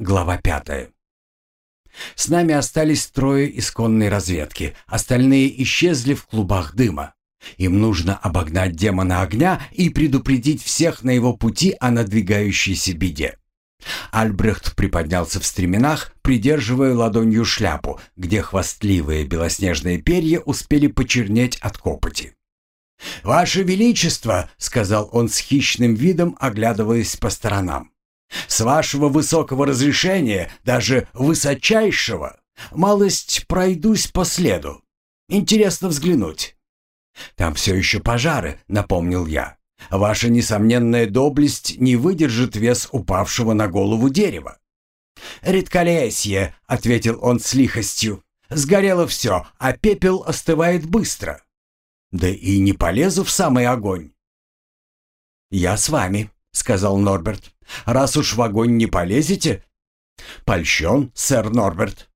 Глава пятая. С нами остались трое из конной разведки, остальные исчезли в клубах дыма. Им нужно обогнать демона огня и предупредить всех на его пути о надвигающейся беде. Альбрехт приподнялся в стременах, придерживая ладонью шляпу, где хвастливые белоснежные перья успели почернеть от копоти. «Ваше Величество!» — сказал он с хищным видом, оглядываясь по сторонам. «С вашего высокого разрешения, даже высочайшего, малость пройдусь по следу. Интересно взглянуть». «Там все еще пожары», — напомнил я. «Ваша несомненная доблесть не выдержит вес упавшего на голову дерева». «Редколесье», — ответил он с лихостью. «Сгорело все, а пепел остывает быстро. Да и не полезу в самый огонь». «Я с вами», — сказал Норберт. «Раз уж в огонь не полезете...» «Польщен, сэр Норберт».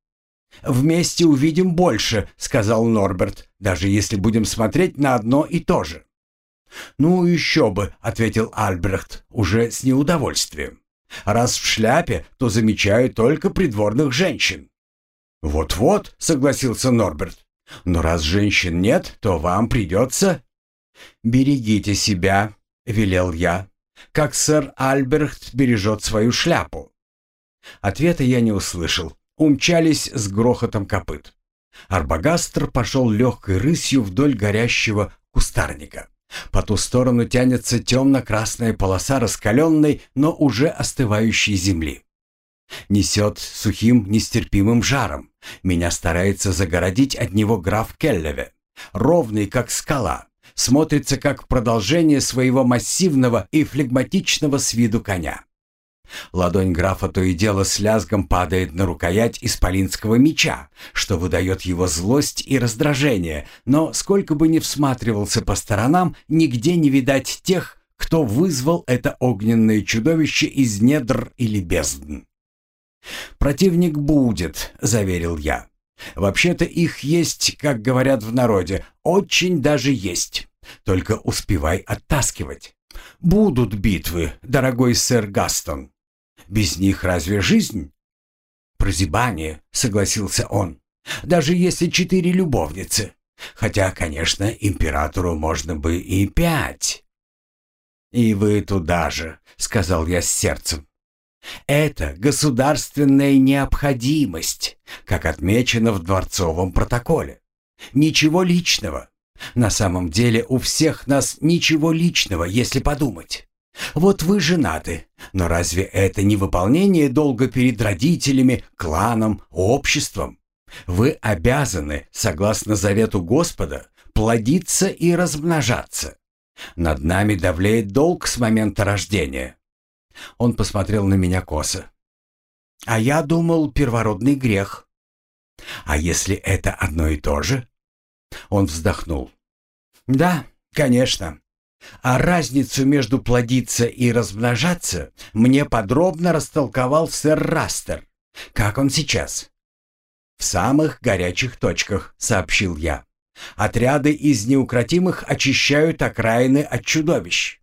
«Вместе увидим больше», — сказал Норберт, «даже если будем смотреть на одно и то же». «Ну, еще бы», — ответил Альбрехт, уже с неудовольствием. «Раз в шляпе, то замечаю только придворных женщин». «Вот-вот», — согласился Норберт. Но раз женщин нет, то вам придется...» «Берегите себя», — велел я, как сэр Альберт бережет свою шляпу. Ответа я не услышал. Умчались с грохотом копыт. Арбагастр пошел легкой рысью вдоль горящего кустарника. По ту сторону тянется темно-красная полоса раскаленной, но уже остывающей земли. Несет сухим, нестерпимым жаром. Меня старается загородить от него граф Келлеве. Ровный, как скала. Смотрится, как продолжение своего массивного и флегматичного с виду коня. Ладонь графа то и дело с лязгом падает на рукоять исполинского меча, что выдает его злость и раздражение, но сколько бы ни всматривался по сторонам, нигде не видать тех, кто вызвал это огненное чудовище из недр или бездн. «Противник будет», — заверил я. «Вообще-то их есть, как говорят в народе, очень даже есть. Только успевай оттаскивать. Будут битвы, дорогой сэр Гастон. Без них разве жизнь?» «Прозябание», — согласился он. «Даже если четыре любовницы. Хотя, конечно, императору можно бы и пять». «И вы туда же», — сказал я с сердцем. Это государственная необходимость, как отмечено в дворцовом протоколе. Ничего личного. На самом деле у всех нас ничего личного, если подумать. Вот вы женаты, но разве это не выполнение долга перед родителями, кланом, обществом? Вы обязаны, согласно завету Господа, плодиться и размножаться. Над нами давлеет долг с момента рождения. Он посмотрел на меня косо. «А я думал, первородный грех». «А если это одно и то же?» Он вздохнул. «Да, конечно. А разницу между плодиться и размножаться мне подробно растолковал сэр Растер. Как он сейчас?» «В самых горячих точках», — сообщил я. «Отряды из неукротимых очищают окраины от чудовищ.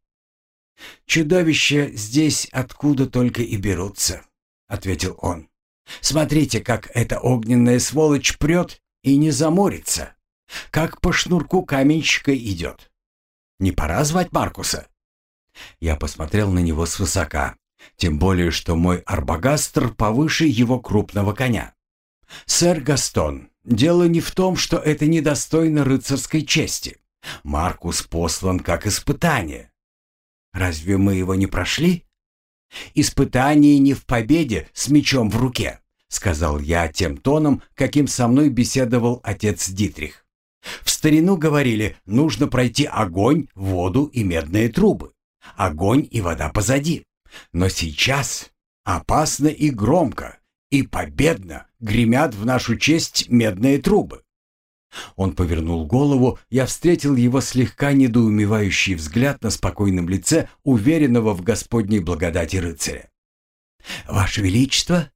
«Чудовища здесь откуда только и берутся», — ответил он. «Смотрите, как эта огненная сволочь прет и не заморится. Как по шнурку каменщика идет. Не пора звать Маркуса?» Я посмотрел на него свысока, тем более, что мой арбагастр повыше его крупного коня. «Сэр Гастон, дело не в том, что это недостойно рыцарской чести. Маркус послан как испытание. Разве мы его не прошли? Испытание не в победе с мечом в руке, сказал я тем тоном, каким со мной беседовал отец Дитрих. В старину говорили, нужно пройти огонь, воду и медные трубы. Огонь и вода позади. Но сейчас опасно и громко, и победно гремят в нашу честь медные трубы. Он повернул голову, я встретил его слегка недоумевающий взгляд на спокойном лице уверенного в Господней благодати рыцаря. «Ваше Величество,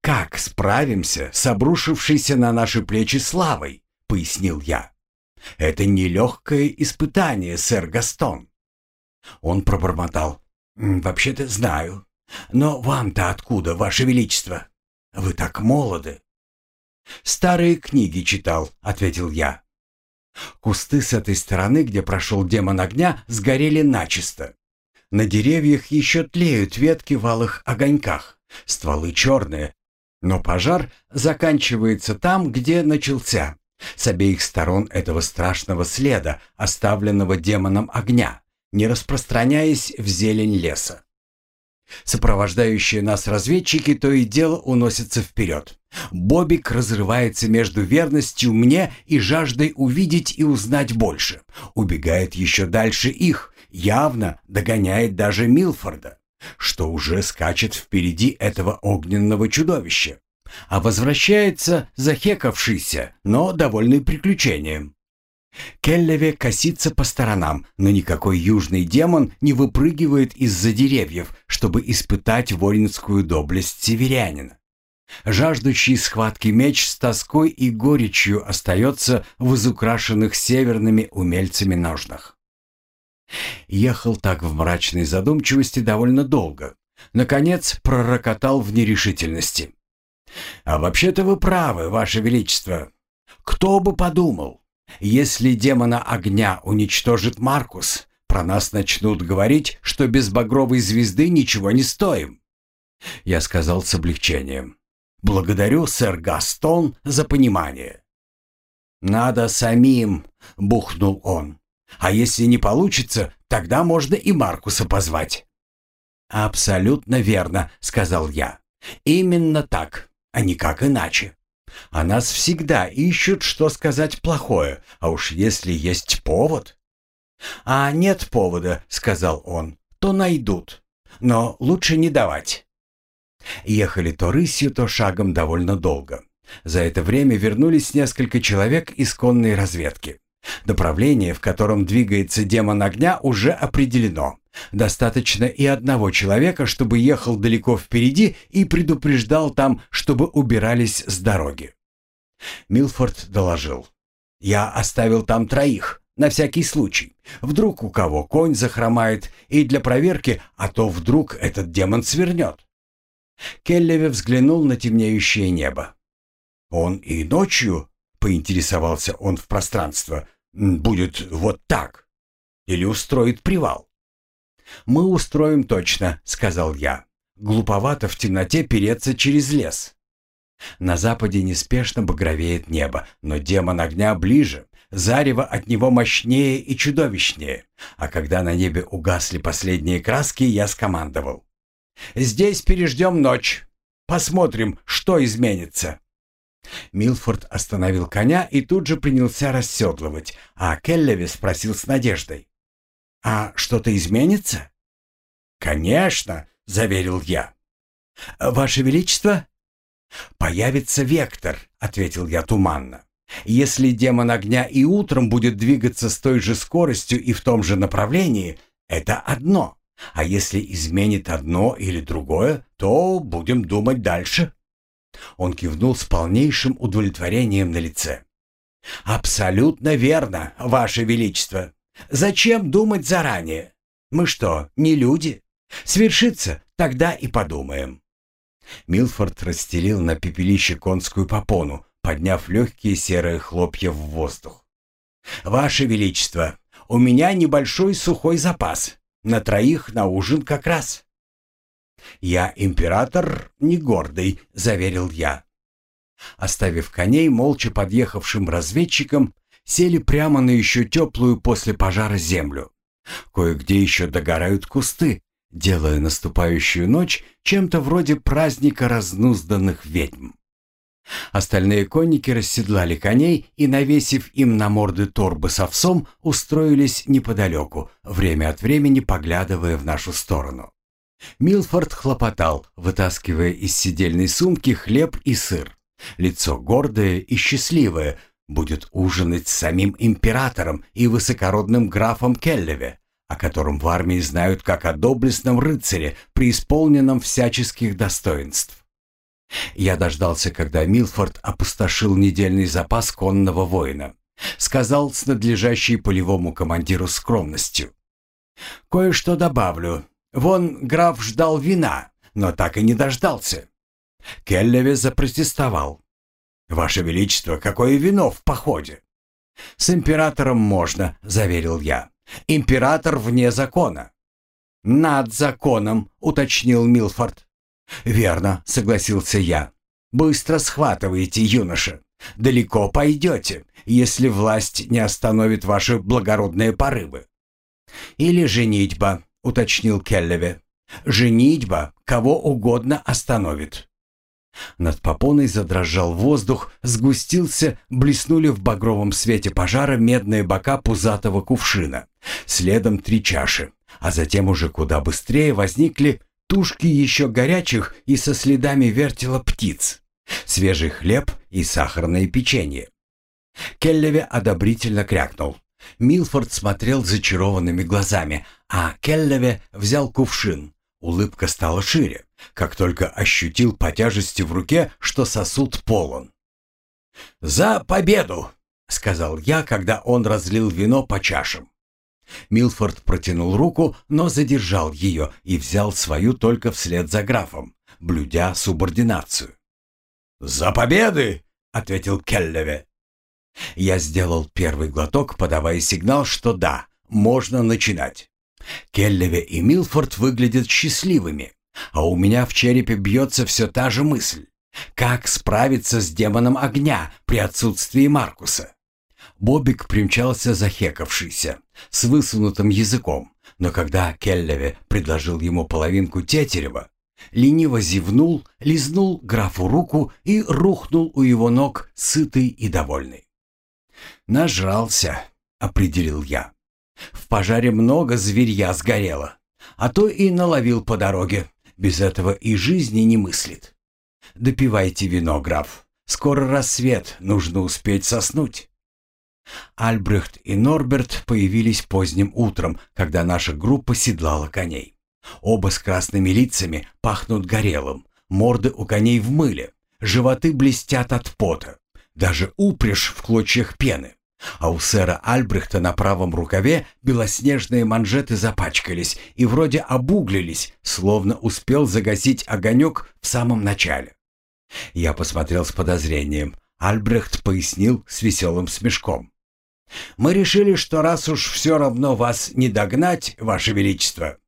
как справимся с обрушившейся на наши плечи славой?» — пояснил я. «Это нелегкое испытание, сэр Гастон». Он пробормотал. «Вообще-то знаю. Но вам-то откуда, Ваше Величество? Вы так молоды. Старые книги читал, ответил я. Кусты с этой стороны, где прошел демон огня, сгорели начисто. На деревьях еще тлеют ветки в алых огоньках, стволы черные, но пожар заканчивается там, где начался, с обеих сторон этого страшного следа, оставленного демоном огня, не распространяясь в зелень леса. Сопровождающие нас разведчики то и дело уносятся вперед. Бобик разрывается между верностью мне и жаждой увидеть и узнать больше. Убегает еще дальше их, явно догоняет даже Милфорда, что уже скачет впереди этого огненного чудовища. А возвращается захекавшийся, но довольный приключением. Келлеве косится по сторонам, но никакой южный демон не выпрыгивает из-за деревьев, чтобы испытать воинскую доблесть северянина. Жаждущий схватки меч с тоской и горечью остается в изукрашенных северными умельцами ножнах. Ехал так в мрачной задумчивости довольно долго. Наконец пророкотал в нерешительности. «А вообще-то вы правы, Ваше Величество. Кто бы подумал? Если демона огня уничтожит Маркус, про нас начнут говорить, что без багровой звезды ничего не стоим. Я сказал с облегчением. Благодарю, сэр Гастон, за понимание. Надо самим, бухнул он. А если не получится, тогда можно и Маркуса позвать. Абсолютно верно, сказал я. Именно так, а никак иначе. А нас всегда ищут, что сказать плохое, а уж если есть повод. А нет повода, сказал он, то найдут. Но лучше не давать. Ехали то рысью, то шагом довольно долго. За это время вернулись несколько человек из конной разведки. Направление, в котором двигается демон огня, уже определено. Достаточно и одного человека, чтобы ехал далеко впереди и предупреждал там, чтобы убирались с дороги. Милфорд доложил. «Я оставил там троих, на всякий случай. Вдруг у кого конь захромает, и для проверки, а то вдруг этот демон свернет». Келлеве взглянул на темнеющее небо. «Он и ночью?» — поинтересовался он в пространство. «Будет вот так? Или устроит привал?» «Мы устроим точно», — сказал я. «Глуповато в темноте переться через лес». На западе неспешно багровеет небо, но демон огня ближе, зарево от него мощнее и чудовищнее. А когда на небе угасли последние краски, я скомандовал. «Здесь переждем ночь. Посмотрим, что изменится». Милфорд остановил коня и тут же принялся расседлывать, а Келлеви спросил с надеждой. «А что-то изменится?» «Конечно», — заверил я. «Ваше Величество?» «Появится вектор», — ответил я туманно. «Если демон огня и утром будет двигаться с той же скоростью и в том же направлении, это одно. А если изменит одно или другое, то будем думать дальше». Он кивнул с полнейшим удовлетворением на лице. «Абсолютно верно, Ваше Величество. Зачем думать заранее? Мы что, не люди? Свершится, тогда и подумаем». Милфорд расстелил на пепелище конскую попону, подняв легкие серые хлопья в воздух. «Ваше Величество, у меня небольшой сухой запас. На троих на ужин как раз». «Я император не гордый», — заверил я. Оставив коней молча подъехавшим разведчикам, сели прямо на еще теплую после пожара землю. Кое-где еще догорают кусты, делая наступающую ночь чем-то вроде праздника разнузданных ведьм. Остальные конники расседлали коней и, навесив им на морды торбы с овсом, устроились неподалеку, время от времени поглядывая в нашу сторону. Милфорд хлопотал, вытаскивая из сидельной сумки хлеб и сыр. Лицо гордое и счастливое, будет ужинать с самим императором и высокородным графом Келлеве, о котором в армии знают как о доблестном рыцаре, преисполненном всяческих достоинств. Я дождался, когда Милфорд опустошил недельный запас конного воина. Сказал с надлежащей полевому командиру скромностью. «Кое-что добавлю. Вон граф ждал вина, но так и не дождался. Келлеве запротестовал. «Ваше Величество, какое вино в походе?» «С императором можно», — заверил я. «Император вне закона». «Над законом», — уточнил Милфорд. «Верно», — согласился я. «Быстро схватываете, юноша. Далеко пойдете, если власть не остановит ваши благородные порывы». «Или женитьба», — уточнил Келлеве. «Женитьба кого угодно остановит». Над попоной задрожал воздух, сгустился, блеснули в багровом свете пожара медные бока пузатого кувшина. Следом три чаши, а затем уже куда быстрее возникли тушки еще горячих и со следами вертела птиц, свежий хлеб и сахарное печенье. Келлеве одобрительно крякнул. Милфорд смотрел зачарованными глазами, а Келлеве взял кувшин. Улыбка стала шире, как только ощутил по тяжести в руке, что сосуд полон. «За победу!» — сказал я, когда он разлил вино по чашам. Милфорд протянул руку, но задержал ее и взял свою только вслед за графом, блюдя субординацию. «За победы!» — ответил Келлеве. Я сделал первый глоток, подавая сигнал, что да, можно начинать. Келлеве и Милфорд выглядят счастливыми, а у меня в черепе бьется все та же мысль. Как справиться с демоном огня при отсутствии Маркуса? Бобик примчался захекавшийся, с высунутым языком, но когда Келлеве предложил ему половинку тетерева, лениво зевнул, лизнул графу руку и рухнул у его ног, сытый и довольный. «Нажрался», — определил я. «В пожаре много зверья сгорело, а то и наловил по дороге. Без этого и жизни не мыслит. Допивайте вино, граф. Скоро рассвет, нужно успеть соснуть». Альбрехт и Норберт появились поздним утром, когда наша группа седлала коней. Оба с красными лицами пахнут горелым, морды у коней в мыле, животы блестят от пота, даже упряжь в клочьях пены. А у сэра Альбрехта на правом рукаве белоснежные манжеты запачкались и вроде обуглились, словно успел загасить огонек в самом начале. Я посмотрел с подозрением. Альбрехт пояснил с веселым смешком. Мы решили, что раз уж все равно вас не догнать, ваше величество,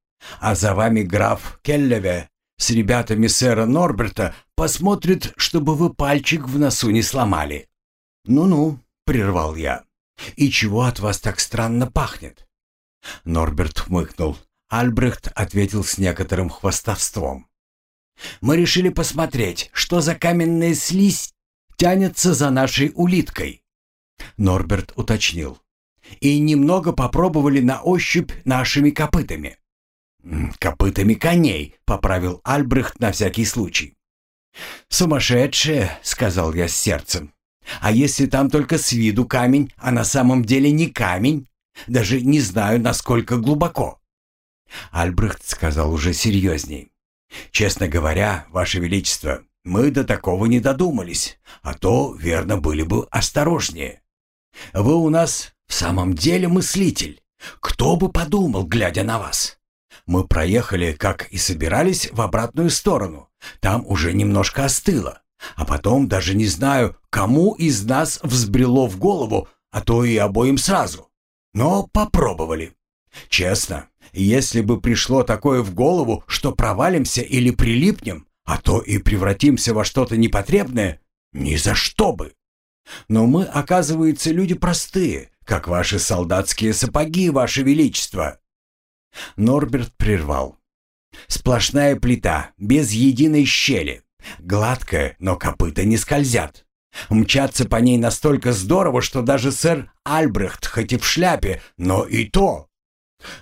а за вами граф Келлеве с ребятами сэра Норберта посмотрит, чтобы вы пальчик в носу не сломали. Ну-ну, прервал я. И чего от вас так странно пахнет? Норберт хмыкнул. Альбрехт ответил с некоторым хвастовством. Мы решили посмотреть, что за каменная слизь тянется за нашей улиткой. Норберт уточнил. «И немного попробовали на ощупь нашими копытами». «Копытами коней», — поправил Альбрехт на всякий случай. «Сумасшедшие», — сказал я с сердцем. «А если там только с виду камень, а на самом деле не камень? Даже не знаю, насколько глубоко». Альбрехт сказал уже серьезней. «Честно говоря, Ваше Величество, мы до такого не додумались, а то, верно, были бы осторожнее. Вы у нас в самом деле мыслитель. Кто бы подумал, глядя на вас? Мы проехали, как и собирались, в обратную сторону. Там уже немножко остыло. А потом даже не знаю, кому из нас взбрело в голову, а то и обоим сразу. Но попробовали. Честно, если бы пришло такое в голову, что провалимся или прилипнем, а то и превратимся во что-то непотребное, ни за что бы. Но мы, оказывается, люди простые, как ваши солдатские сапоги, ваше величество. Норберт прервал. Сплошная плита, без единой щели. Гладкая, но копыта не скользят. Мчаться по ней настолько здорово, что даже сэр Альбрехт, хоть и в шляпе, но и то.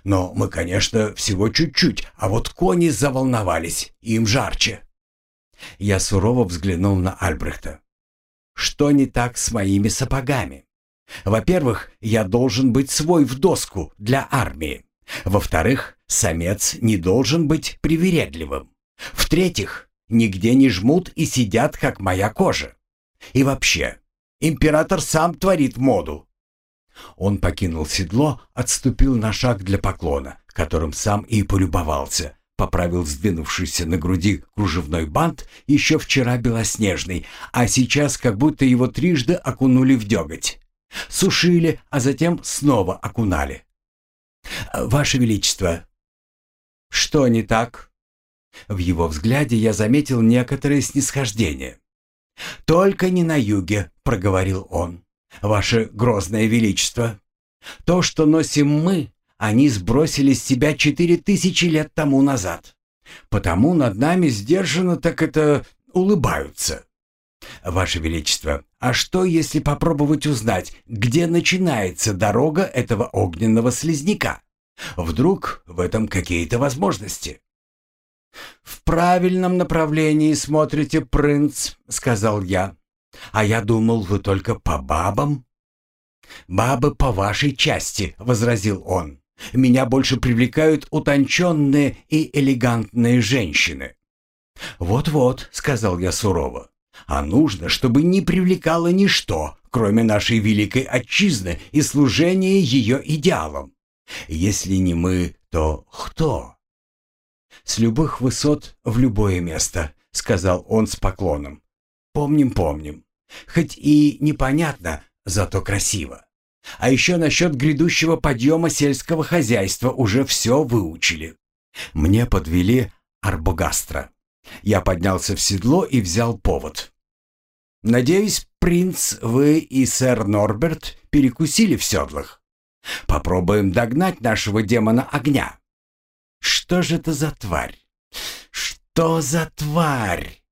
Но мы, конечно, всего чуть-чуть, а вот кони заволновались, им жарче. Я сурово взглянул на Альбрехта. Что не так с моими сапогами? Во-первых, я должен быть свой в доску для армии. Во-вторых, самец не должен быть привередливым. В-третьих, нигде не жмут и сидят, как моя кожа. И вообще, император сам творит моду. Он покинул седло, отступил на шаг для поклона, которым сам и полюбовался, поправил сдвинувшийся на груди кружевной бант, еще вчера белоснежный, а сейчас как будто его трижды окунули в деготь. Сушили, а затем снова окунали. «Ваше Величество!» «Что не так?» В его взгляде я заметил некоторое снисхождение. «Только не на юге», — проговорил он. «Ваше грозное величество, то, что носим мы, они сбросили с себя четыре тысячи лет тому назад. Потому над нами сдержанно так это улыбаются. Ваше Величество, а что, если попробовать узнать, где начинается дорога этого огненного слизняка? Вдруг в этом какие-то возможности?» «В правильном направлении смотрите, принц», — сказал я. «А я думал, вы только по бабам». «Бабы по вашей части», — возразил он. «Меня больше привлекают утонченные и элегантные женщины». «Вот-вот», — сказал я сурово. «А нужно, чтобы не привлекало ничто, кроме нашей великой отчизны и служения ее идеалам. Если не мы, то кто?» «С любых высот в любое место», — сказал он с поклоном. «Помним, помним. Хоть и непонятно, зато красиво. А еще насчет грядущего подъема сельского хозяйства уже все выучили. Мне подвели арбогастро. Я поднялся в седло и взял повод. «Надеюсь, принц, вы и сэр Норберт перекусили в седлах. Попробуем догнать нашего демона огня. Что же это за тварь? Что за тварь?